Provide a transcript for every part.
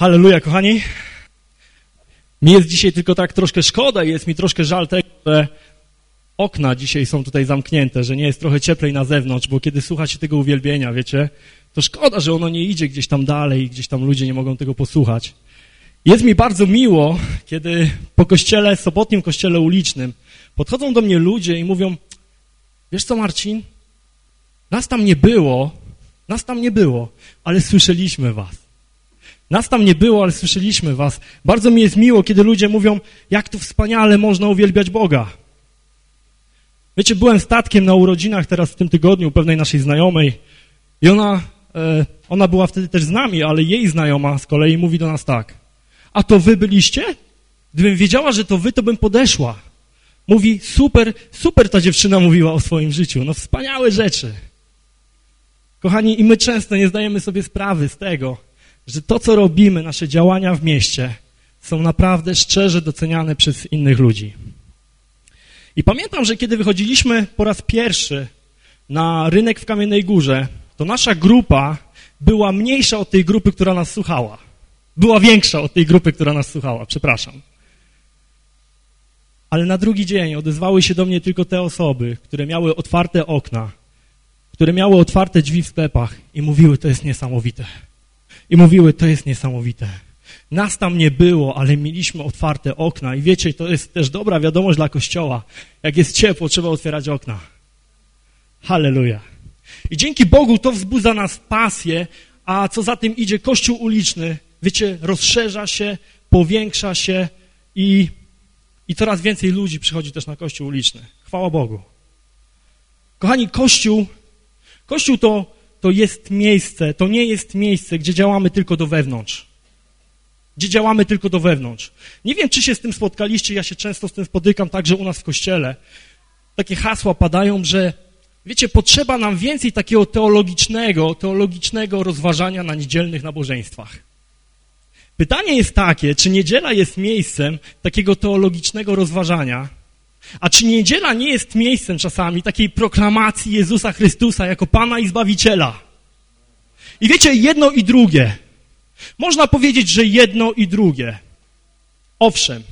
Halleluja, kochani. Mi jest dzisiaj tylko tak troszkę szkoda i jest mi troszkę żal tego, że okna dzisiaj są tutaj zamknięte, że nie jest trochę cieplej na zewnątrz, bo kiedy słuchacie tego uwielbienia, wiecie, to szkoda, że ono nie idzie gdzieś tam dalej, gdzieś tam ludzie nie mogą tego posłuchać. Jest mi bardzo miło, kiedy po kościele, sobotnim kościele ulicznym podchodzą do mnie ludzie i mówią, wiesz co Marcin, nas tam nie było, nas tam nie było, ale słyszeliśmy was. Nas tam nie było, ale słyszeliśmy was. Bardzo mi jest miło, kiedy ludzie mówią, jak tu wspaniale można uwielbiać Boga. Wiecie, byłem statkiem na urodzinach teraz w tym tygodniu pewnej naszej znajomej i ona, e, ona była wtedy też z nami, ale jej znajoma z kolei mówi do nas tak. A to wy byliście? Gdybym wiedziała, że to wy, to bym podeszła. Mówi, super, super ta dziewczyna mówiła o swoim życiu. No wspaniałe rzeczy. Kochani, i my często nie zdajemy sobie sprawy z tego, że to, co robimy, nasze działania w mieście są naprawdę szczerze doceniane przez innych ludzi. I pamiętam, że kiedy wychodziliśmy po raz pierwszy na rynek w Kamiennej Górze, to nasza grupa była mniejsza od tej grupy, która nas słuchała. Była większa od tej grupy, która nas słuchała, przepraszam. Ale na drugi dzień odezwały się do mnie tylko te osoby, które miały otwarte okna, które miały otwarte drzwi w sklepach i mówiły, to jest niesamowite. I mówiły, to jest niesamowite. Nas tam nie było, ale mieliśmy otwarte okna i wiecie, to jest też dobra wiadomość dla Kościoła. Jak jest ciepło, trzeba otwierać okna. Halleluja. I dzięki Bogu to wzbudza nas pasję, a co za tym idzie, Kościół uliczny, wiecie, rozszerza się, powiększa się i, i coraz więcej ludzi przychodzi też na Kościół uliczny. Chwała Bogu. Kochani, Kościół, Kościół to, to jest miejsce, to nie jest miejsce, gdzie działamy tylko do wewnątrz gdzie działamy tylko do wewnątrz. Nie wiem, czy się z tym spotkaliście, ja się często z tym spotykam także u nas w kościele. Takie hasła padają, że wiecie, potrzeba nam więcej takiego teologicznego, teologicznego rozważania na niedzielnych nabożeństwach. Pytanie jest takie, czy niedziela jest miejscem takiego teologicznego rozważania, a czy niedziela nie jest miejscem czasami takiej proklamacji Jezusa Chrystusa jako Pana i Zbawiciela? I wiecie, jedno i drugie – można powiedzieć, że jedno i drugie. Owszem,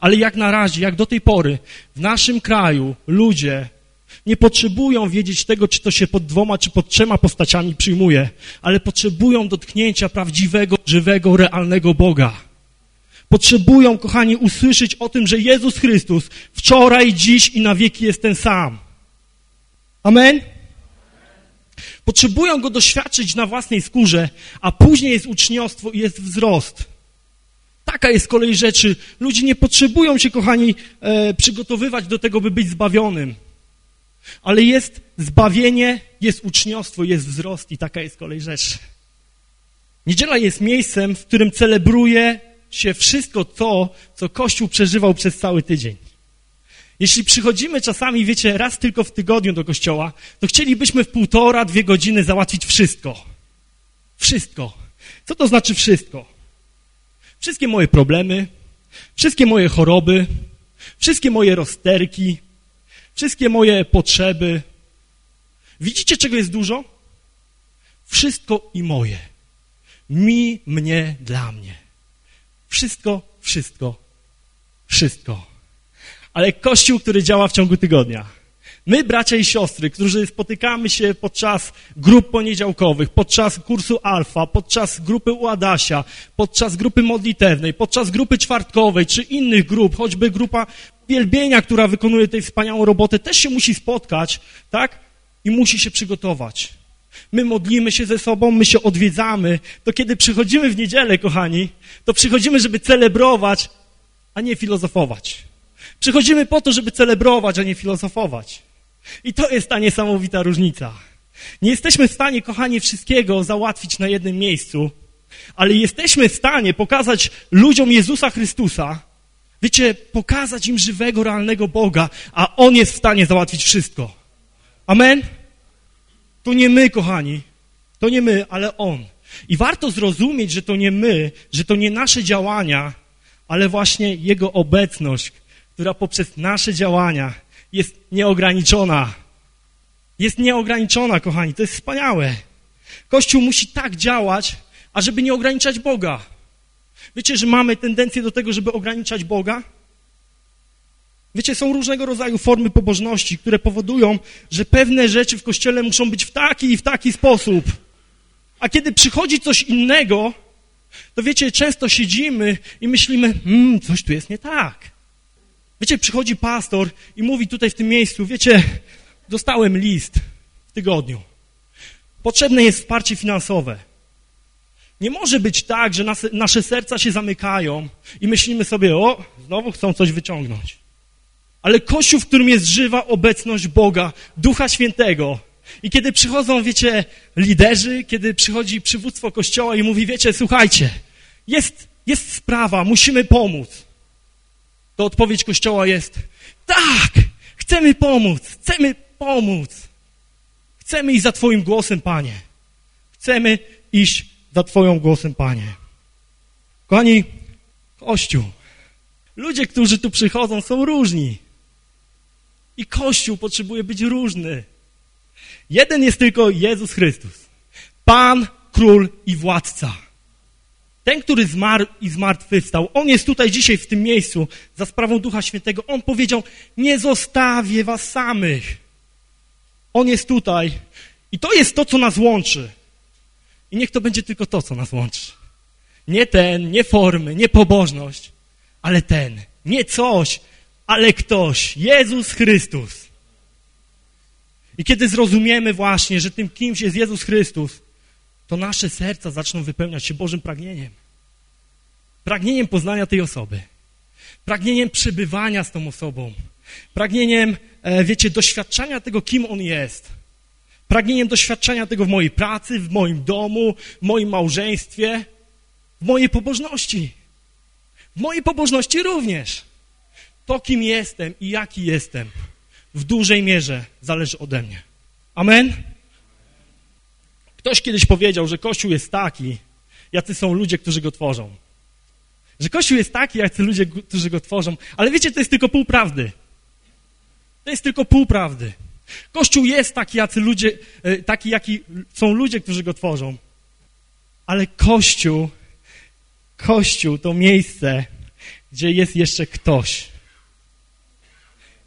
ale jak na razie, jak do tej pory, w naszym kraju ludzie nie potrzebują wiedzieć tego, czy to się pod dwoma, czy pod trzema postaciami przyjmuje, ale potrzebują dotknięcia prawdziwego, żywego, realnego Boga. Potrzebują, kochani, usłyszeć o tym, że Jezus Chrystus wczoraj, dziś i na wieki jest ten sam. Amen? Potrzebują go doświadczyć na własnej skórze, a później jest uczniostwo i jest wzrost. Taka jest kolej rzeczy. Ludzie nie potrzebują się, kochani, e, przygotowywać do tego, by być zbawionym. Ale jest zbawienie, jest uczniostwo, jest wzrost i taka jest kolej rzeczy. Niedziela jest miejscem, w którym celebruje się wszystko to, co Kościół przeżywał przez cały tydzień. Jeśli przychodzimy czasami, wiecie, raz tylko w tygodniu do kościoła, to chcielibyśmy w półtora, dwie godziny załatwić wszystko. Wszystko. Co to znaczy wszystko? Wszystkie moje problemy, wszystkie moje choroby, wszystkie moje rozterki, wszystkie moje potrzeby. Widzicie, czego jest dużo? Wszystko i moje. Mi, mnie, dla mnie. Wszystko, wszystko, wszystko ale Kościół, który działa w ciągu tygodnia. My, bracia i siostry, którzy spotykamy się podczas grup poniedziałkowych, podczas kursu alfa, podczas grupy u Adasia, podczas grupy modlitewnej, podczas grupy czwartkowej, czy innych grup, choćby grupa wielbienia, która wykonuje tej wspaniałą robotę, też się musi spotkać, tak? I musi się przygotować. My modlimy się ze sobą, my się odwiedzamy. To kiedy przychodzimy w niedzielę, kochani, to przychodzimy, żeby celebrować, a nie filozofować. Przychodzimy po to, żeby celebrować, a nie filozofować. I to jest ta niesamowita różnica. Nie jesteśmy w stanie, kochani, wszystkiego załatwić na jednym miejscu, ale jesteśmy w stanie pokazać ludziom Jezusa Chrystusa, wiecie, pokazać im żywego, realnego Boga, a On jest w stanie załatwić wszystko. Amen? To nie my, kochani, to nie my, ale On. I warto zrozumieć, że to nie my, że to nie nasze działania, ale właśnie Jego obecność, która poprzez nasze działania jest nieograniczona. Jest nieograniczona, kochani, to jest wspaniałe. Kościół musi tak działać, ażeby nie ograniczać Boga. Wiecie, że mamy tendencję do tego, żeby ograniczać Boga? Wiecie, są różnego rodzaju formy pobożności, które powodują, że pewne rzeczy w Kościele muszą być w taki i w taki sposób. A kiedy przychodzi coś innego, to wiecie, często siedzimy i myślimy, hmm, coś tu jest nie tak. Wiecie, przychodzi pastor i mówi tutaj w tym miejscu, wiecie, dostałem list w tygodniu. Potrzebne jest wsparcie finansowe. Nie może być tak, że nasze, nasze serca się zamykają i myślimy sobie, o, znowu chcą coś wyciągnąć. Ale Kościół, w którym jest żywa obecność Boga, Ducha Świętego, i kiedy przychodzą, wiecie, liderzy, kiedy przychodzi przywództwo Kościoła i mówi, wiecie, słuchajcie, jest, jest sprawa, musimy pomóc. To odpowiedź Kościoła jest, tak, chcemy pomóc, chcemy pomóc. Chcemy iść za Twoim głosem, Panie. Chcemy iść za Twoim głosem, Panie. Kochani, Kościół, ludzie, którzy tu przychodzą, są różni. I Kościół potrzebuje być różny. Jeden jest tylko Jezus Chrystus. Pan, Król i Władca. Ten, który zmarł i zmartwychwstał, On jest tutaj dzisiaj w tym miejscu za sprawą Ducha Świętego. On powiedział, nie zostawię was samych. On jest tutaj i to jest to, co nas łączy. I niech to będzie tylko to, co nas łączy. Nie ten, nie formy, nie pobożność, ale ten. Nie coś, ale ktoś. Jezus Chrystus. I kiedy zrozumiemy właśnie, że tym kimś jest Jezus Chrystus, to nasze serca zaczną wypełniać się Bożym pragnieniem. Pragnieniem poznania tej osoby. Pragnieniem przebywania z tą osobą. Pragnieniem, e, wiecie, doświadczania tego, kim On jest. Pragnieniem doświadczenia tego w mojej pracy, w moim domu, w moim małżeństwie, w mojej pobożności. W mojej pobożności również. To, kim jestem i jaki jestem, w dużej mierze zależy ode mnie. Amen? Ktoś kiedyś powiedział, że Kościół jest taki, jacy są ludzie, którzy go tworzą. Że Kościół jest taki, jacy ludzie, którzy go tworzą. Ale wiecie, to jest tylko pół prawdy. To jest tylko pół prawdy. Kościół jest taki, jacy ludzie, e, taki, jaki są ludzie, którzy go tworzą. Ale Kościół, Kościół to miejsce, gdzie jest jeszcze ktoś.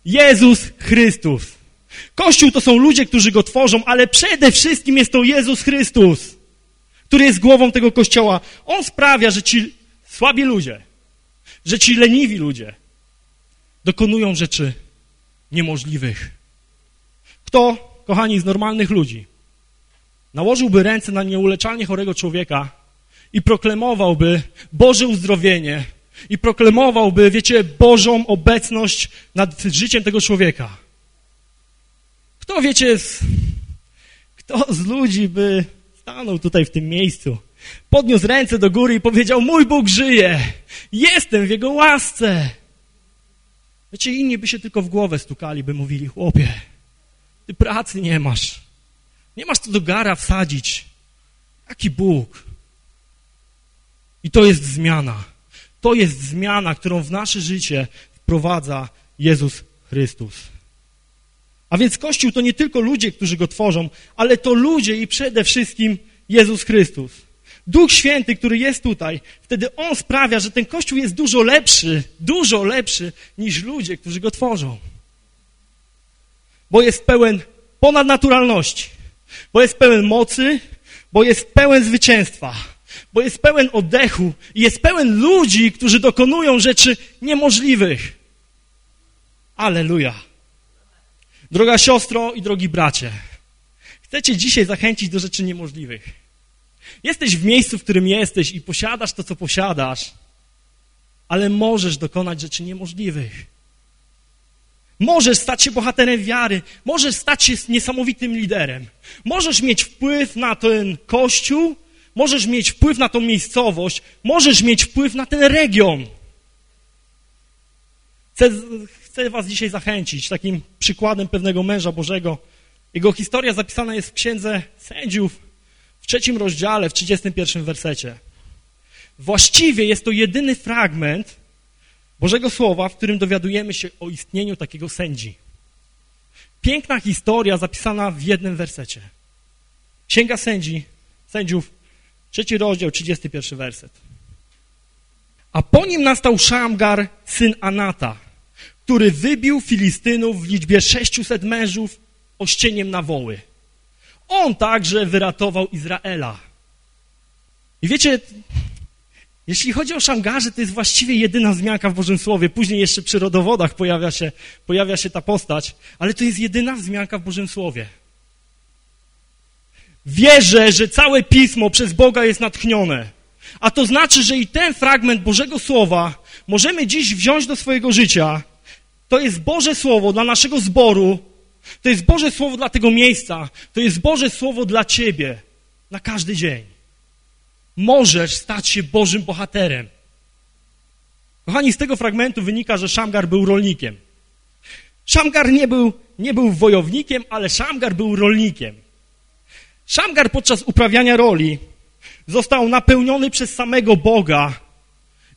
Jezus Chrystus. Kościół to są ludzie, którzy go tworzą, ale przede wszystkim jest to Jezus Chrystus, który jest głową tego Kościoła. On sprawia, że ci słabi ludzie, że ci leniwi ludzie dokonują rzeczy niemożliwych. Kto, kochani, z normalnych ludzi nałożyłby ręce na nieuleczalnie chorego człowieka i proklamowałby Boże uzdrowienie i proklamowałby, wiecie, Bożą obecność nad życiem tego człowieka. Kto, wiecie, z, kto z ludzi by stanął tutaj w tym miejscu, podniósł ręce do góry i powiedział, mój Bóg żyje, jestem w Jego łasce. Wiecie, inni by się tylko w głowę stukali, by mówili, chłopie, ty pracy nie masz, nie masz co do gara wsadzić. Jaki Bóg? I to jest zmiana. To jest zmiana, którą w nasze życie wprowadza Jezus Chrystus. A więc Kościół to nie tylko ludzie, którzy go tworzą, ale to ludzie i przede wszystkim Jezus Chrystus. Duch Święty, który jest tutaj, wtedy On sprawia, że ten Kościół jest dużo lepszy, dużo lepszy niż ludzie, którzy go tworzą. Bo jest pełen ponadnaturalności, bo jest pełen mocy, bo jest pełen zwycięstwa, bo jest pełen oddechu i jest pełen ludzi, którzy dokonują rzeczy niemożliwych. Aleluja. Droga siostro i drogi bracie, chcę cię dzisiaj zachęcić do rzeczy niemożliwych. Jesteś w miejscu, w którym jesteś i posiadasz to, co posiadasz, ale możesz dokonać rzeczy niemożliwych. Możesz stać się bohaterem wiary, możesz stać się niesamowitym liderem. Możesz mieć wpływ na ten kościół, możesz mieć wpływ na tą miejscowość, możesz mieć wpływ na ten region. Chcę, chcę was dzisiaj zachęcić takim przykładem pewnego męża Bożego. Jego historia zapisana jest w Księdze Sędziów w trzecim rozdziale, w 31 wersecie. Właściwie jest to jedyny fragment Bożego Słowa, w którym dowiadujemy się o istnieniu takiego sędzi. Piękna historia zapisana w jednym wersecie. Księga Sędzi, Sędziów, Trzeci rozdział, 31 werset. A po nim nastał Szamgar, syn Anata, który wybił Filistynów w liczbie 600 mężów ościeniem na woły. On także wyratował Izraela. I wiecie, jeśli chodzi o Szamgarze, to jest właściwie jedyna wzmianka w Bożym Słowie. Później jeszcze przy rodowodach pojawia się, pojawia się ta postać, ale to jest jedyna wzmianka w Bożym Słowie. Wierzę, że całe Pismo przez Boga jest natchnione. A to znaczy, że i ten fragment Bożego Słowa możemy dziś wziąć do swojego życia. To jest Boże Słowo dla naszego zboru, to jest Boże Słowo dla tego miejsca, to jest Boże Słowo dla Ciebie na każdy dzień. Możesz stać się Bożym bohaterem. Kochani, z tego fragmentu wynika, że Szamgar był rolnikiem. Szamgar nie był, nie był wojownikiem, ale Szamgar był rolnikiem. Szamgar podczas uprawiania roli został napełniony przez samego Boga,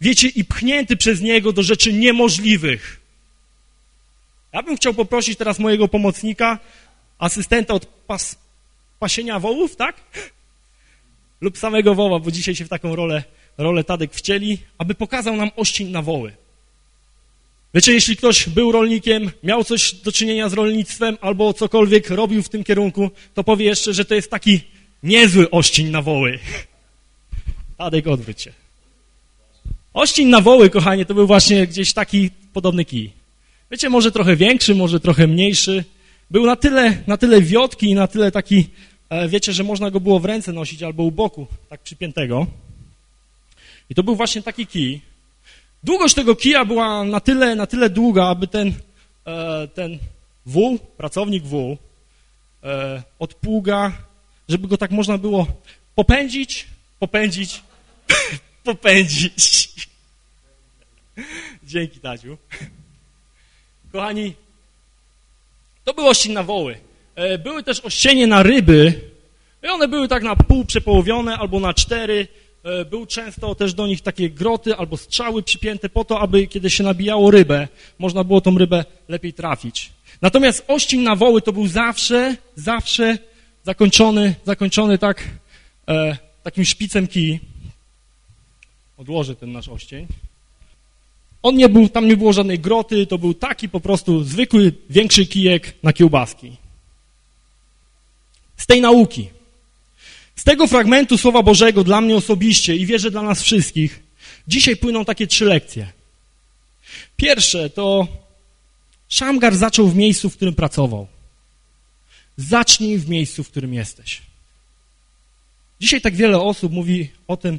wiecie, i pchnięty przez Niego do rzeczy niemożliwych. Ja bym chciał poprosić teraz mojego pomocnika, asystenta od pas, pasienia wołów, tak? Lub samego woła, bo dzisiaj się w taką rolę, rolę Tadek wcieli, aby pokazał nam oścień na woły. Wiecie, jeśli ktoś był rolnikiem, miał coś do czynienia z rolnictwem albo cokolwiek robił w tym kierunku, to powie jeszcze, że to jest taki niezły oścień na woły. Tadek, odwróć się. Oścień na woły, kochanie, to był właśnie gdzieś taki podobny kij. Wiecie, może trochę większy, może trochę mniejszy. Był na tyle, na tyle wiotki i na tyle taki, e, wiecie, że można go było w ręce nosić albo u boku, tak przypiętego. I to był właśnie taki kij. Długość tego kija była na tyle, na tyle długa, aby ten, e, ten wół, pracownik wół, e, od pługa, żeby go tak można było popędzić, popędzić, popędzić. Dzięki, Tadziu. Kochani, to były oścień na woły. E, były też ościenie na ryby i one były tak na pół przepołowione albo na cztery. E, był często też do nich takie groty albo strzały przypięte po to, aby kiedy się nabijało rybę, można było tą rybę lepiej trafić. Natomiast oścień na woły to był zawsze, zawsze zakończony, zakończony tak, e, takim szpicem kij. Odłożę ten nasz oścień. On nie był, tam nie było żadnej groty, to był taki po prostu zwykły, większy kijek na kiełbaski. Z tej nauki, z tego fragmentu Słowa Bożego dla mnie osobiście i wierzę dla nas wszystkich, dzisiaj płyną takie trzy lekcje. Pierwsze to Szamgar zaczął w miejscu, w którym pracował. Zacznij w miejscu, w którym jesteś. Dzisiaj tak wiele osób mówi o tym,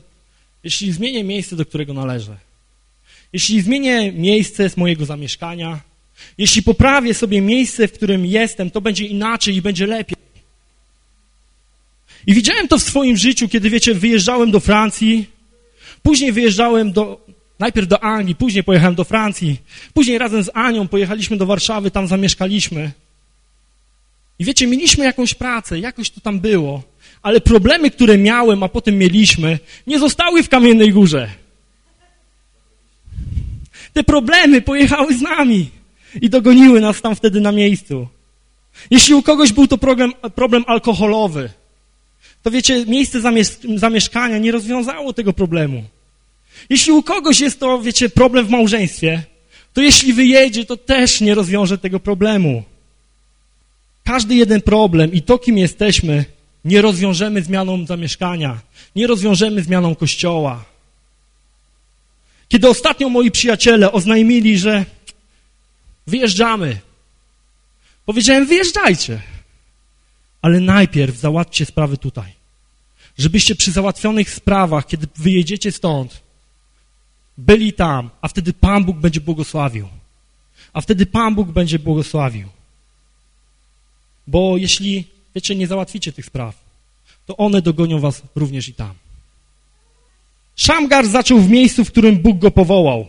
jeśli zmienię miejsce, do którego należę, jeśli zmienię miejsce z mojego zamieszkania, jeśli poprawię sobie miejsce, w którym jestem, to będzie inaczej i będzie lepiej. I widziałem to w swoim życiu, kiedy, wiecie, wyjeżdżałem do Francji, później wyjeżdżałem do, najpierw do Anglii, później pojechałem do Francji, później razem z Anią pojechaliśmy do Warszawy, tam zamieszkaliśmy. I wiecie, mieliśmy jakąś pracę, jakoś to tam było, ale problemy, które miałem, a potem mieliśmy, nie zostały w Kamiennej Górze. Te problemy pojechały z nami i dogoniły nas tam wtedy na miejscu. Jeśli u kogoś był to problem, problem alkoholowy, to wiecie, miejsce zamieszkania nie rozwiązało tego problemu. Jeśli u kogoś jest to, wiecie, problem w małżeństwie, to jeśli wyjedzie, to też nie rozwiąże tego problemu. Każdy jeden problem i to, kim jesteśmy, nie rozwiążemy zmianą zamieszkania, nie rozwiążemy zmianą kościoła. Kiedy ostatnio moi przyjaciele oznajmili, że wyjeżdżamy, powiedziałem, wyjeżdżajcie, ale najpierw załatwcie sprawy tutaj. Żebyście przy załatwionych sprawach, kiedy wyjedziecie stąd, byli tam, a wtedy Pan Bóg będzie błogosławił. A wtedy Pan Bóg będzie błogosławił. Bo jeśli, wiecie, nie załatwicie tych spraw, to one dogonią was również i tam. Szamgar zaczął w miejscu, w którym Bóg go powołał.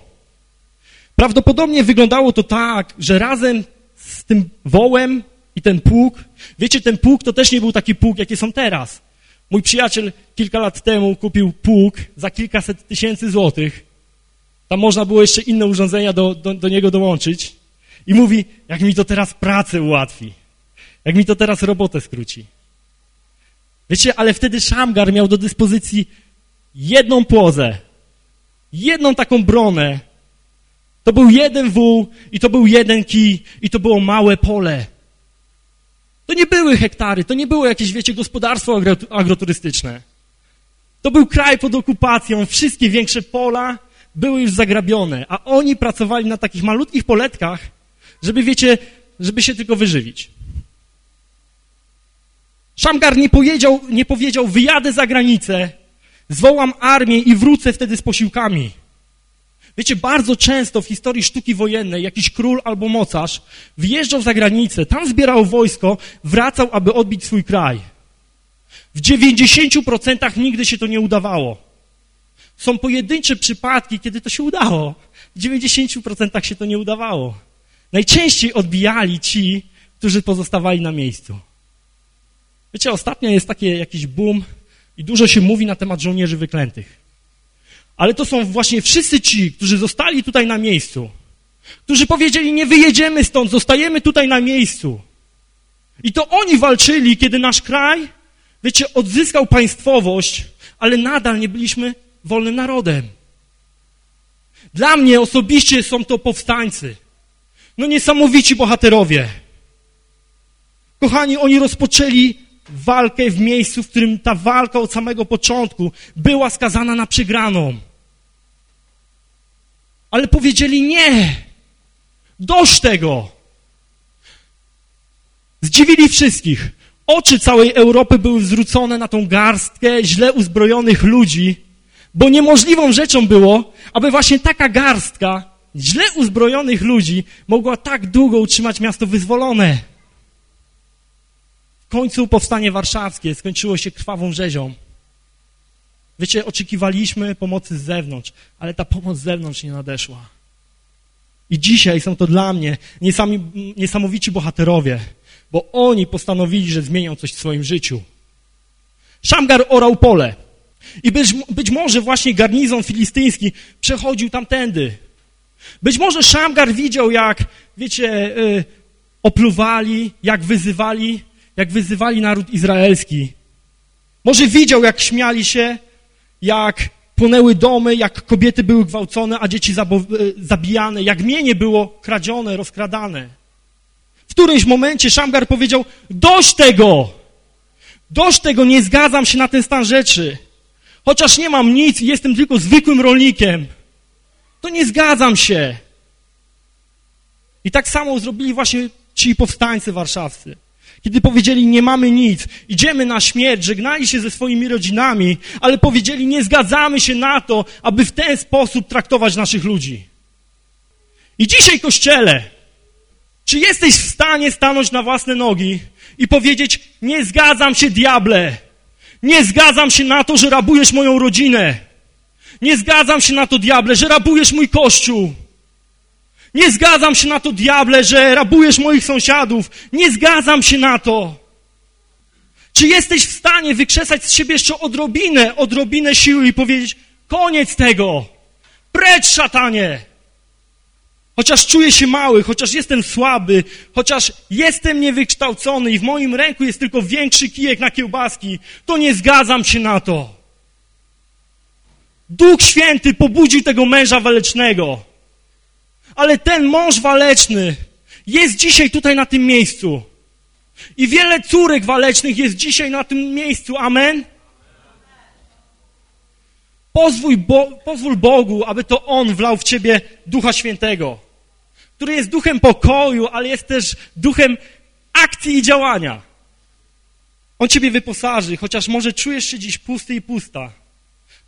Prawdopodobnie wyglądało to tak, że razem z tym wołem i ten pług, wiecie, ten pług to też nie był taki pług, jakie są teraz. Mój przyjaciel kilka lat temu kupił pług za kilkaset tysięcy złotych. Tam można było jeszcze inne urządzenia do, do, do niego dołączyć. I mówi, jak mi to teraz pracę ułatwi. Jak mi to teraz robotę skróci. Wiecie, ale wtedy Szamgar miał do dyspozycji jedną płozę, jedną taką bronę. To był jeden wół i to był jeden kij i to było małe pole. To nie były hektary, to nie było jakieś, wiecie, gospodarstwo agroturystyczne. To był kraj pod okupacją, wszystkie większe pola były już zagrabione, a oni pracowali na takich malutkich poletkach, żeby, wiecie, żeby się tylko wyżywić. Szamgar nie powiedział, nie powiedział, wyjadę za granicę, zwołam armię i wrócę wtedy z posiłkami. Wiecie, bardzo często w historii sztuki wojennej jakiś król albo mocarz wyjeżdżał za granicę, tam zbierał wojsko, wracał, aby odbić swój kraj. W 90% nigdy się to nie udawało. Są pojedyncze przypadki, kiedy to się udało. W 90% się to nie udawało. Najczęściej odbijali ci, którzy pozostawali na miejscu. Wiecie, ostatnio jest taki jakiś boom i dużo się mówi na temat żołnierzy wyklętych. Ale to są właśnie wszyscy ci, którzy zostali tutaj na miejscu, którzy powiedzieli, nie wyjedziemy stąd, zostajemy tutaj na miejscu. I to oni walczyli, kiedy nasz kraj, wiecie, odzyskał państwowość, ale nadal nie byliśmy wolnym narodem. Dla mnie osobiście są to powstańcy. No niesamowici bohaterowie. Kochani, oni rozpoczęli walkę w miejscu, w którym ta walka od samego początku była skazana na przegraną. Ale powiedzieli nie. Dość tego. Zdziwili wszystkich. Oczy całej Europy były zwrócone na tą garstkę źle uzbrojonych ludzi, bo niemożliwą rzeczą było, aby właśnie taka garstka źle uzbrojonych ludzi mogła tak długo utrzymać miasto wyzwolone. W końcu powstanie warszawskie skończyło się krwawą rzezią. Wiecie, oczekiwaliśmy pomocy z zewnątrz, ale ta pomoc z zewnątrz nie nadeszła. I dzisiaj są to dla mnie niesamowici bohaterowie, bo oni postanowili, że zmienią coś w swoim życiu. Szamgar orał pole. I być, być może właśnie garnizon filistyński przechodził tamtędy. Być może Szamgar widział, jak, wiecie, y, opluwali, jak wyzywali, jak wyzywali naród izraelski. Może widział, jak śmiali się, jak płonęły domy, jak kobiety były gwałcone, a dzieci e, zabijane, jak mienie było kradzione, rozkradane. W którymś momencie Szamgar powiedział, dość tego! Dość tego, nie zgadzam się na ten stan rzeczy. Chociaż nie mam nic i jestem tylko zwykłym rolnikiem, to nie zgadzam się. I tak samo zrobili właśnie ci powstańcy warszawscy. Kiedy powiedzieli, nie mamy nic, idziemy na śmierć, żegnali się ze swoimi rodzinami, ale powiedzieli, nie zgadzamy się na to, aby w ten sposób traktować naszych ludzi. I dzisiaj, Kościele, czy jesteś w stanie stanąć na własne nogi i powiedzieć, nie zgadzam się, diable, nie zgadzam się na to, że rabujesz moją rodzinę, nie zgadzam się na to, diable, że rabujesz mój kościół, nie zgadzam się na to, diable, że rabujesz moich sąsiadów. Nie zgadzam się na to. Czy jesteś w stanie wykrzesać z siebie jeszcze odrobinę, odrobinę siły i powiedzieć, koniec tego, precz szatanie. Chociaż czuję się mały, chociaż jestem słaby, chociaż jestem niewykształcony i w moim ręku jest tylko większy kijek na kiełbaski, to nie zgadzam się na to. Duch Święty pobudził tego męża walecznego ale ten mąż waleczny jest dzisiaj tutaj na tym miejscu. I wiele córek walecznych jest dzisiaj na tym miejscu. Amen? Pozwól, Bo pozwól Bogu, aby to On wlał w ciebie Ducha Świętego, który jest duchem pokoju, ale jest też duchem akcji i działania. On ciebie wyposaży, chociaż może czujesz się dziś pusty i pusta,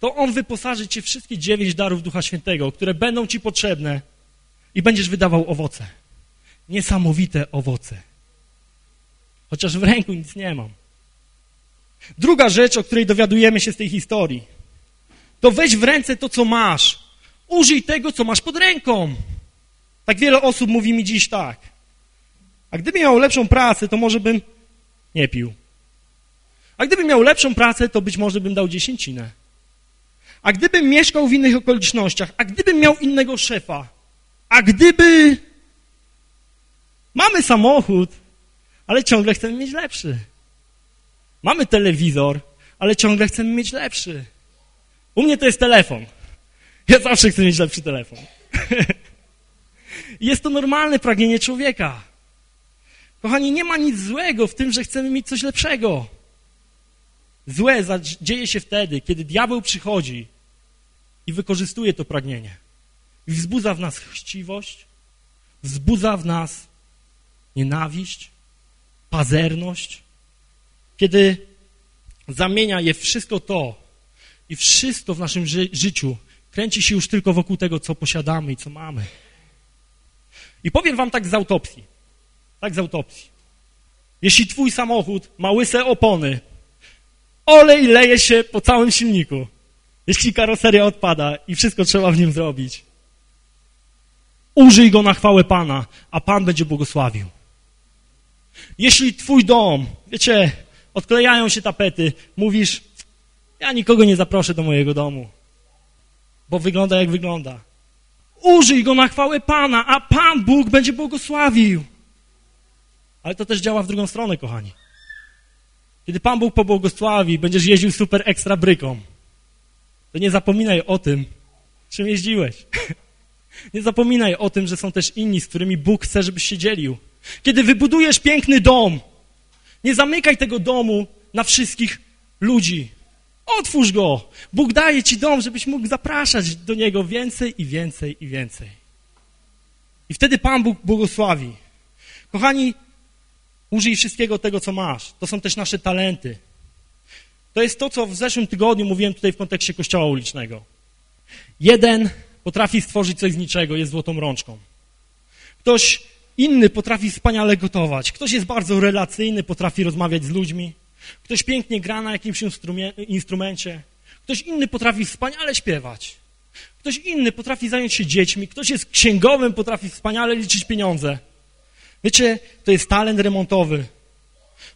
to On wyposaży cię wszystkie dziewięć darów Ducha Świętego, które będą ci potrzebne, i będziesz wydawał owoce. Niesamowite owoce. Chociaż w ręku nic nie mam. Druga rzecz, o której dowiadujemy się z tej historii, to weź w ręce to, co masz. Użyj tego, co masz pod ręką. Tak wiele osób mówi mi dziś tak. A gdybym miał lepszą pracę, to może bym nie pił. A gdybym miał lepszą pracę, to być może bym dał dziesięcinę. A gdybym mieszkał w innych okolicznościach, a gdybym miał innego szefa, a gdyby mamy samochód, ale ciągle chcemy mieć lepszy. Mamy telewizor, ale ciągle chcemy mieć lepszy. U mnie to jest telefon. Ja zawsze chcę mieć lepszy telefon. Jest to normalne pragnienie człowieka. Kochani, nie ma nic złego w tym, że chcemy mieć coś lepszego. Złe dzieje się wtedy, kiedy diabeł przychodzi i wykorzystuje to pragnienie. I wzbudza w nas chciwość, wzbudza w nas nienawiść, pazerność, kiedy zamienia je wszystko to i wszystko w naszym ży życiu kręci się już tylko wokół tego, co posiadamy i co mamy. I powiem wam tak z autopsji. Tak z autopsji. Jeśli twój samochód ma łyse opony, olej leje się po całym silniku. Jeśli karoseria odpada i wszystko trzeba w nim zrobić, użyj go na chwałę Pana, a Pan będzie błogosławił. Jeśli twój dom, wiecie, odklejają się tapety, mówisz, ja nikogo nie zaproszę do mojego domu, bo wygląda jak wygląda. Użyj go na chwałę Pana, a Pan Bóg będzie błogosławił. Ale to też działa w drugą stronę, kochani. Kiedy Pan Bóg pobłogosławi, będziesz jeździł super ekstra bryką, to nie zapominaj o tym, czym jeździłeś. Nie zapominaj o tym, że są też inni, z którymi Bóg chce, żebyś się dzielił. Kiedy wybudujesz piękny dom, nie zamykaj tego domu na wszystkich ludzi. Otwórz go. Bóg daje ci dom, żebyś mógł zapraszać do niego więcej i więcej i więcej. I wtedy Pan Bóg błogosławi. Kochani, użyj wszystkiego tego, co masz. To są też nasze talenty. To jest to, co w zeszłym tygodniu mówiłem tutaj w kontekście kościoła ulicznego. Jeden potrafi stworzyć coś z niczego, jest złotą rączką. Ktoś inny potrafi wspaniale gotować. Ktoś jest bardzo relacyjny, potrafi rozmawiać z ludźmi. Ktoś pięknie gra na jakimś instrumencie. Ktoś inny potrafi wspaniale śpiewać. Ktoś inny potrafi zająć się dziećmi. Ktoś jest księgowym, potrafi wspaniale liczyć pieniądze. Wiecie, to jest talent remontowy.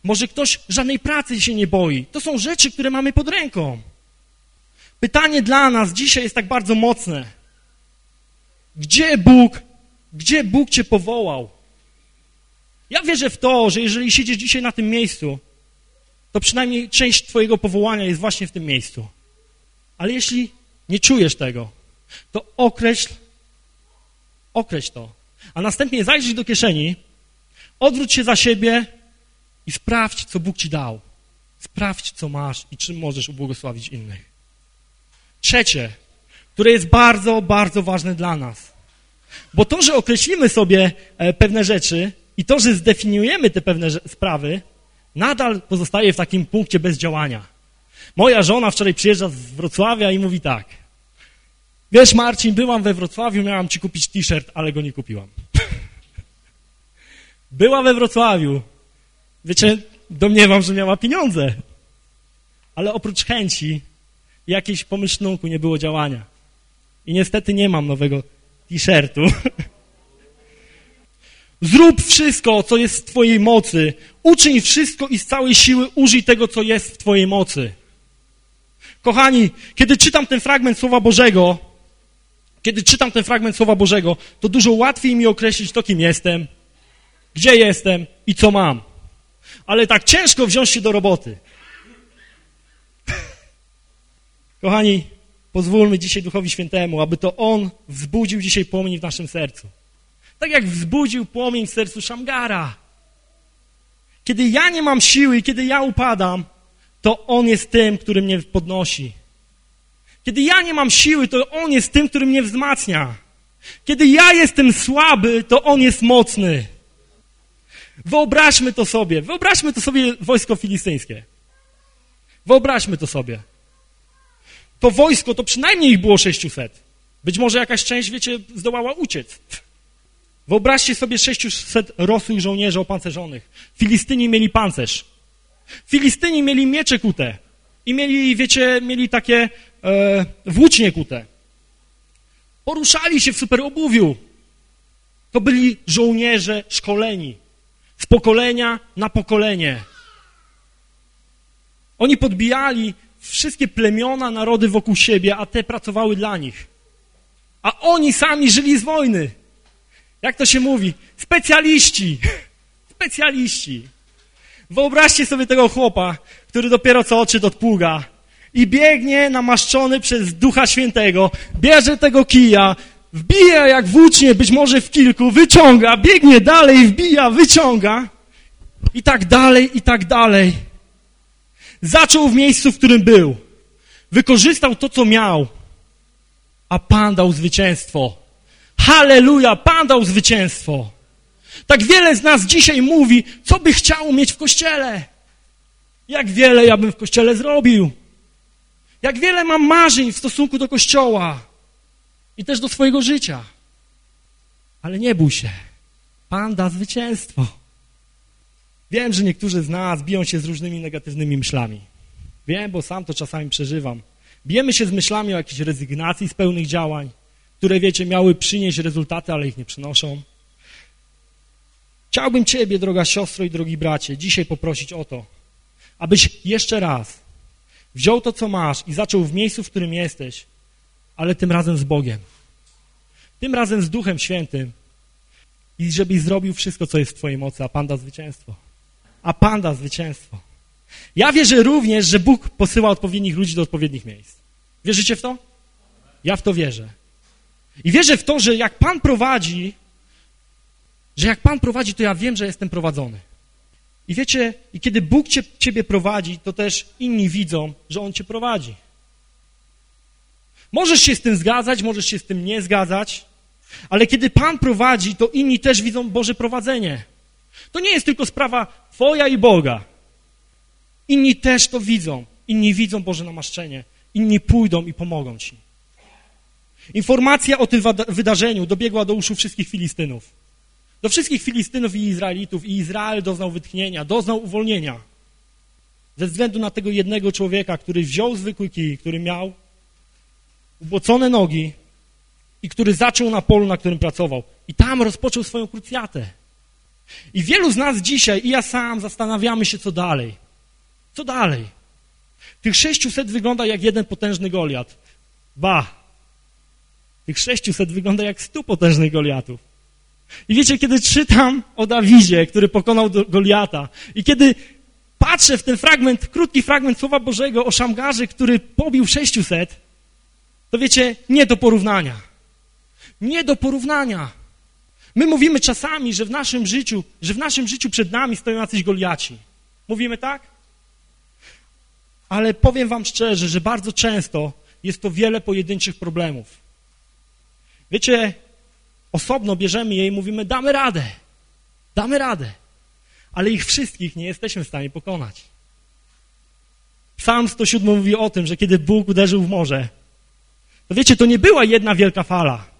Może ktoś żadnej pracy się nie boi. To są rzeczy, które mamy pod ręką. Pytanie dla nas dzisiaj jest tak bardzo mocne. Gdzie Bóg, gdzie Bóg cię powołał? Ja wierzę w to, że jeżeli siedzisz dzisiaj na tym miejscu, to przynajmniej część twojego powołania jest właśnie w tym miejscu. Ale jeśli nie czujesz tego, to określ, określ to. A następnie zajrzyj do kieszeni, odwróć się za siebie i sprawdź, co Bóg ci dał. Sprawdź, co masz i czym możesz ubłogosławić innych. Trzecie, które jest bardzo, bardzo ważne dla nas. Bo to, że określimy sobie e, pewne rzeczy i to, że zdefiniujemy te pewne sprawy, nadal pozostaje w takim punkcie bez działania. Moja żona wczoraj przyjeżdża z Wrocławia i mówi tak. Wiesz, Marcin, byłam we Wrocławiu, miałam ci kupić t-shirt, ale go nie kupiłam. Była we Wrocławiu. Wiecie, domniemam, że miała pieniądze. Ale oprócz chęci jakiejś pomyślunku nie było działania. I niestety nie mam nowego t-shirtu. Zrób wszystko, co jest w Twojej mocy. Uczyń wszystko i z całej siły użyj tego, co jest w Twojej mocy. Kochani, kiedy czytam ten fragment Słowa Bożego, kiedy czytam ten fragment Słowa Bożego, to dużo łatwiej mi określić to, kim jestem, gdzie jestem i co mam. Ale tak ciężko wziąć się do roboty. Kochani, pozwólmy dzisiaj Duchowi Świętemu, aby to On wzbudził dzisiaj płomień w naszym sercu. Tak jak wzbudził płomień w sercu Szamgara. Kiedy ja nie mam siły i kiedy ja upadam, to On jest tym, który mnie podnosi. Kiedy ja nie mam siły, to On jest tym, który mnie wzmacnia. Kiedy ja jestem słaby, to On jest mocny. Wyobraźmy to sobie. Wyobraźmy to sobie wojsko filistyńskie. Wyobraźmy to sobie. To wojsko, to przynajmniej ich było 600. Być może jakaś część, wiecie, zdołała uciec. Wyobraźcie sobie 600 rosłych żołnierzy opancerzonych. Filistyni mieli pancerz. Filistyni mieli miecze kute. I mieli, wiecie, mieli takie e, włócznie kute. Poruszali się w superobuwiu. To byli żołnierze szkoleni. Z pokolenia na pokolenie. Oni podbijali wszystkie plemiona, narody wokół siebie, a te pracowały dla nich. A oni sami żyli z wojny. Jak to się mówi? Specjaliści. Specjaliści. Wyobraźcie sobie tego chłopa, który dopiero co odszedł od pługa I biegnie namaszczony przez Ducha Świętego, bierze tego kija, wbija jak włócznie, być może w kilku, wyciąga, biegnie dalej, wbija, wyciąga i tak dalej, i tak dalej. Zaczął w miejscu, w którym był. Wykorzystał to, co miał, a Pan dał zwycięstwo. Halleluja, Pan dał zwycięstwo. Tak wiele z nas dzisiaj mówi, co by chciało mieć w Kościele. Jak wiele ja bym w Kościele zrobił. Jak wiele mam marzeń w stosunku do Kościoła i też do swojego życia. Ale nie bój się. Pan da zwycięstwo. Wiem, że niektórzy z nas biją się z różnymi negatywnymi myślami. Wiem, bo sam to czasami przeżywam. Bijemy się z myślami o jakiejś rezygnacji z pełnych działań, które, wiecie, miały przynieść rezultaty, ale ich nie przynoszą. Chciałbym Ciebie, droga siostro i drogi bracie, dzisiaj poprosić o to, abyś jeszcze raz wziął to, co masz i zaczął w miejscu, w którym jesteś, ale tym razem z Bogiem. Tym razem z Duchem Świętym i żebyś zrobił wszystko, co jest w Twojej mocy, a Pan da zwycięstwo. A Pan da zwycięstwo. Ja wierzę również, że Bóg posyła odpowiednich ludzi do odpowiednich miejsc. Wierzycie w to? Ja w to wierzę. I wierzę w to, że jak Pan prowadzi, że jak Pan prowadzi, to ja wiem, że jestem prowadzony. I wiecie, i kiedy Bóg Ciebie prowadzi, to też inni widzą, że On Cię prowadzi. Możesz się z tym zgadzać, możesz się z tym nie zgadzać, ale kiedy Pan prowadzi, to inni też widzą Boże prowadzenie. To nie jest tylko sprawa Twoja i Boga. Inni też to widzą. Inni widzą Boże namaszczenie. Inni pójdą i pomogą Ci. Informacja o tym wydarzeniu dobiegła do uszu wszystkich Filistynów. Do wszystkich Filistynów i Izraelitów. I Izrael doznał wytchnienia, doznał uwolnienia. Ze względu na tego jednego człowieka, który wziął zwykły kij, który miał ubocone nogi i który zaczął na polu, na którym pracował. I tam rozpoczął swoją krucjatę. I wielu z nas dzisiaj, i ja sam, zastanawiamy się, co dalej. Co dalej? Tych 600 wygląda jak jeden potężny Goliat. Ba! Tych 600 wygląda jak 100 potężnych Goliatów. I wiecie, kiedy czytam o Dawidzie, który pokonał Goliata i kiedy patrzę w ten fragment, krótki fragment Słowa Bożego o Szamgarze, który pobił 600, to wiecie, nie do porównania. Nie do porównania. My mówimy czasami, że w naszym życiu, że w naszym życiu przed nami stoją jacyś Goliaci. Mówimy tak? Ale powiem wam szczerze, że bardzo często jest to wiele pojedynczych problemów. Wiecie, osobno bierzemy je i mówimy, damy radę, damy radę, ale ich wszystkich nie jesteśmy w stanie pokonać. Psalm 107 mówi o tym, że kiedy Bóg uderzył w morze, to wiecie, to nie była jedna wielka fala.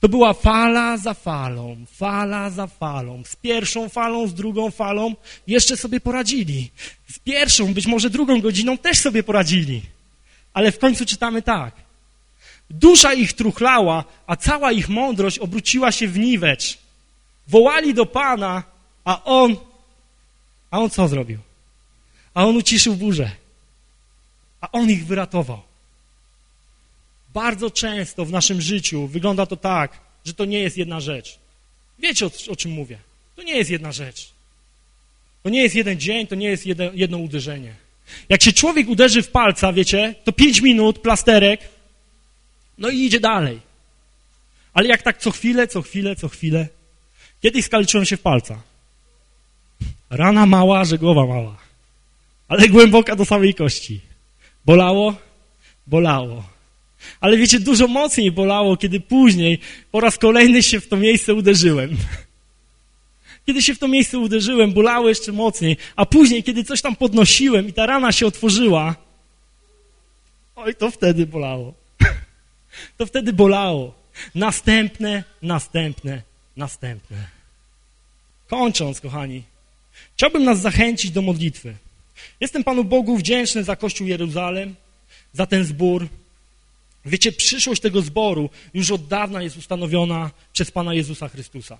To była fala za falą, fala za falą. Z pierwszą falą, z drugą falą jeszcze sobie poradzili. Z pierwszą, być może drugą godziną też sobie poradzili. Ale w końcu czytamy tak. Dusza ich truchlała, a cała ich mądrość obróciła się w niwecz. Wołali do Pana, a On, a On co zrobił? A On uciszył burzę. A On ich wyratował. Bardzo często w naszym życiu wygląda to tak, że to nie jest jedna rzecz. Wiecie, o, o czym mówię. To nie jest jedna rzecz. To nie jest jeden dzień, to nie jest jedno, jedno uderzenie. Jak się człowiek uderzy w palca, wiecie, to pięć minut, plasterek, no i idzie dalej. Ale jak tak co chwilę, co chwilę, co chwilę, kiedyś skaleczyłem się w palca. Rana mała, że głowa mała. Ale głęboka do samej kości. Bolało? Bolało. Ale wiecie, dużo mocniej bolało, kiedy później po raz kolejny się w to miejsce uderzyłem. Kiedy się w to miejsce uderzyłem, bolało jeszcze mocniej, a później, kiedy coś tam podnosiłem i ta rana się otworzyła, oj, to wtedy bolało. To wtedy bolało. Następne, następne, następne. Kończąc, kochani, chciałbym nas zachęcić do modlitwy. Jestem Panu Bogu wdzięczny za Kościół Jeruzalem, za ten zbór, Wiecie, przyszłość tego zboru już od dawna jest ustanowiona przez Pana Jezusa Chrystusa.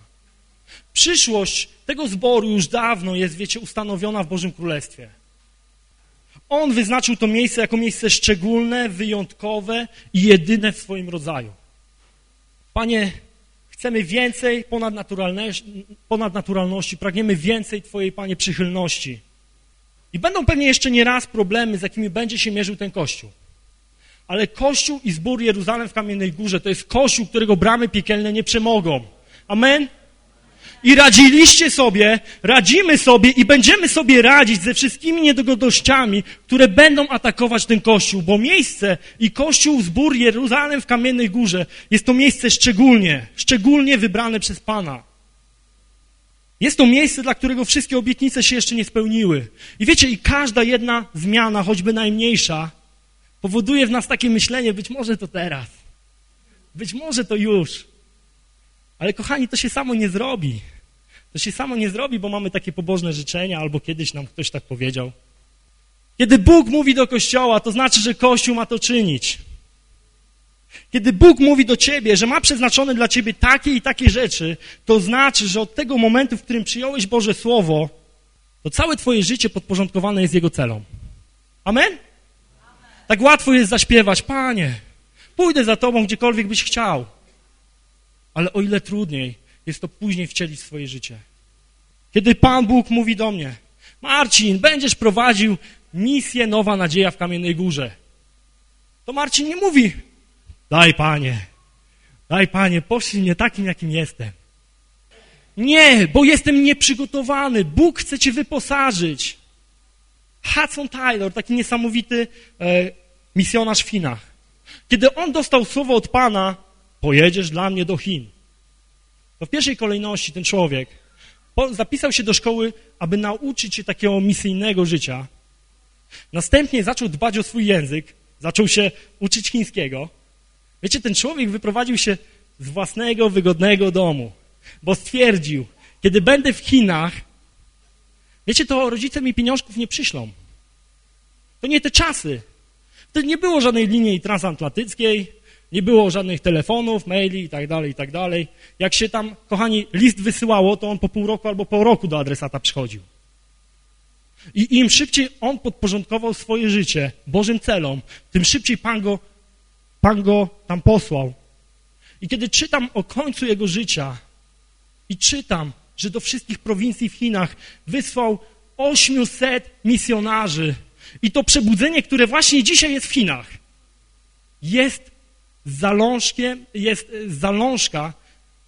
Przyszłość tego zboru już dawno jest, wiecie, ustanowiona w Bożym Królestwie. On wyznaczył to miejsce jako miejsce szczególne, wyjątkowe i jedyne w swoim rodzaju. Panie, chcemy więcej ponadnaturalności, pragniemy więcej Twojej, Panie, przychylności. I będą pewnie jeszcze nie raz problemy, z jakimi będzie się mierzył ten Kościół. Ale Kościół i zbór Jeruzalem w Kamiennej Górze to jest Kościół, którego bramy piekielne nie przemogą. Amen? I radziliście sobie, radzimy sobie i będziemy sobie radzić ze wszystkimi niedogodnościami, które będą atakować ten Kościół, bo miejsce i Kościół, zbór Jeruzalem w Kamiennej Górze jest to miejsce szczególnie, szczególnie wybrane przez Pana. Jest to miejsce, dla którego wszystkie obietnice się jeszcze nie spełniły. I wiecie, i każda jedna zmiana, choćby najmniejsza, powoduje w nas takie myślenie, być może to teraz, być może to już. Ale kochani, to się samo nie zrobi. To się samo nie zrobi, bo mamy takie pobożne życzenia, albo kiedyś nam ktoś tak powiedział. Kiedy Bóg mówi do Kościoła, to znaczy, że Kościół ma to czynić. Kiedy Bóg mówi do ciebie, że ma przeznaczone dla ciebie takie i takie rzeczy, to znaczy, że od tego momentu, w którym przyjąłeś Boże Słowo, to całe twoje życie podporządkowane jest Jego celom. Amen? Tak łatwo jest zaśpiewać, Panie, pójdę za Tobą, gdziekolwiek byś chciał. Ale o ile trudniej jest to później wcielić w swoje życie. Kiedy Pan Bóg mówi do mnie, Marcin, będziesz prowadził misję Nowa Nadzieja w Kamiennej Górze. To Marcin nie mówi, daj Panie, daj Panie, poszli mnie takim, jakim jestem. Nie, bo jestem nieprzygotowany. Bóg chce cię wyposażyć. Hudson Taylor, taki niesamowity e, misjonarz w Chinach. Kiedy on dostał słowo od Pana, pojedziesz dla mnie do Chin. To w pierwszej kolejności ten człowiek zapisał się do szkoły, aby nauczyć się takiego misyjnego życia. Następnie zaczął dbać o swój język, zaczął się uczyć chińskiego. Wiecie, ten człowiek wyprowadził się z własnego, wygodnego domu, bo stwierdził, kiedy będę w Chinach, wiecie, to rodzice mi pieniążków nie przyślą. To nie te czasy. Wtedy nie było żadnej linii transatlantyckiej, nie było żadnych telefonów, maili i tak dalej, i tak dalej. Jak się tam, kochani, list wysyłało, to on po pół roku albo po roku do adresata przychodził. I im szybciej on podporządkował swoje życie Bożym celom, tym szybciej Pan go, Pan go tam posłał. I kiedy czytam o końcu jego życia i czytam, że do wszystkich prowincji w Chinach wysłał 800 misjonarzy i to przebudzenie, które właśnie dzisiaj jest w Chinach, jest zalążkiem, jest zalążka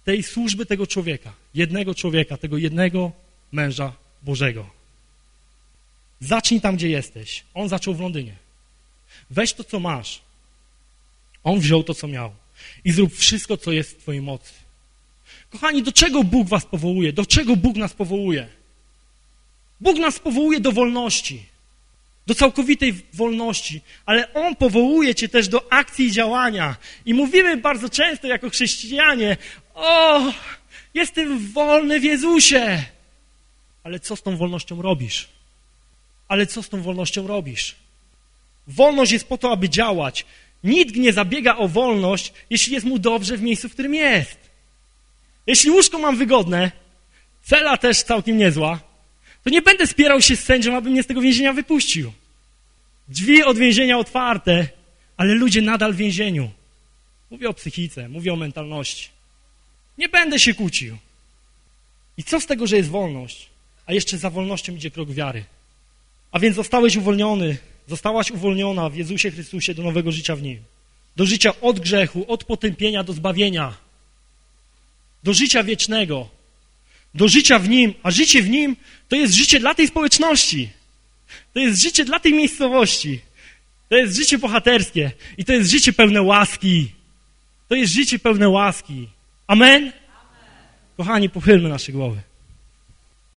tej służby tego człowieka, jednego człowieka, tego jednego męża Bożego. Zacznij tam, gdzie jesteś. On zaczął w Londynie. Weź to, co masz. On wziął to, co miał. I zrób wszystko, co jest w twojej mocy. Kochani, do czego Bóg was powołuje? Do czego Bóg nas powołuje? Bóg nas powołuje do wolności do całkowitej wolności, ale On powołuje cię też do akcji i działania. I mówimy bardzo często jako chrześcijanie, o, jestem wolny w Jezusie. Ale co z tą wolnością robisz? Ale co z tą wolnością robisz? Wolność jest po to, aby działać. Nikt nie zabiega o wolność, jeśli jest mu dobrze w miejscu, w którym jest. Jeśli łóżko mam wygodne, cela też całkiem niezła, to nie będę spierał się z sędzią, aby mnie z tego więzienia wypuścił. Drzwi od więzienia otwarte, ale ludzie nadal w więzieniu. Mówię o psychice, mówię o mentalności. Nie będę się kłócił. I co z tego, że jest wolność? A jeszcze za wolnością idzie krok wiary. A więc zostałeś uwolniony, zostałaś uwolniona w Jezusie Chrystusie do nowego życia w Nim. Do życia od grzechu, od potępienia do zbawienia. Do życia wiecznego do życia w Nim, a życie w Nim to jest życie dla tej społeczności. To jest życie dla tej miejscowości. To jest życie bohaterskie i to jest życie pełne łaski. To jest życie pełne łaski. Amen? Amen. Kochani, pochylmy nasze głowy.